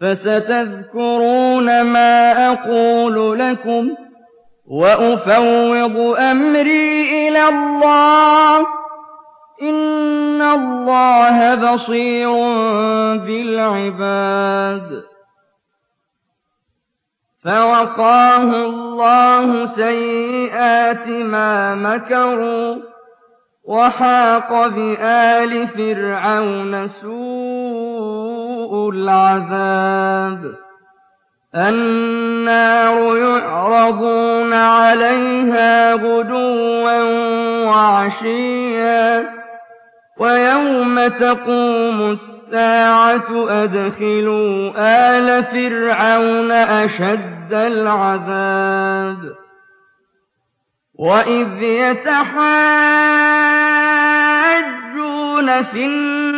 فَسَتَذْكُرُونَ مَا أَقُولُ لَكُمْ وَأُفَوِّضُ أَمْرِي إِلَى اللَّهِ ۚ. إِنَّ اللَّهَ بَصِيرٌ بِالْعِبَادِ. فَوَقَاهُ اللَّهُ سَيِّئَاتِ مَا مَكَرُوا ۖ وَحَاقَ بِآلِ فِرْعَوْنَ سُوءُ الْعَذَابِ النَّارُ يُعْرَضُونَ عَلَيْهَا غُدُوًّا وَعَشِيًّا ۖ وَيَوْمَ تَقُومُ السَّاعَةُ أَدْخِلُوا آلَ فِرْعَوْنَ أَشَدَّ الْعَذَابِ وَإِذْ يَتَحَاجُّونَ فِي النَّارِ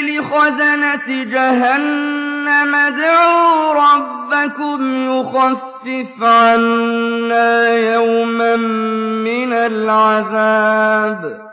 لِخَزَنَةِ جَهَنَّمَ ادْعُوا رَبَّكُمْ يُخَفِّفْ عَنَّا يَوْمًا مِّنَ الْعَذَابِ.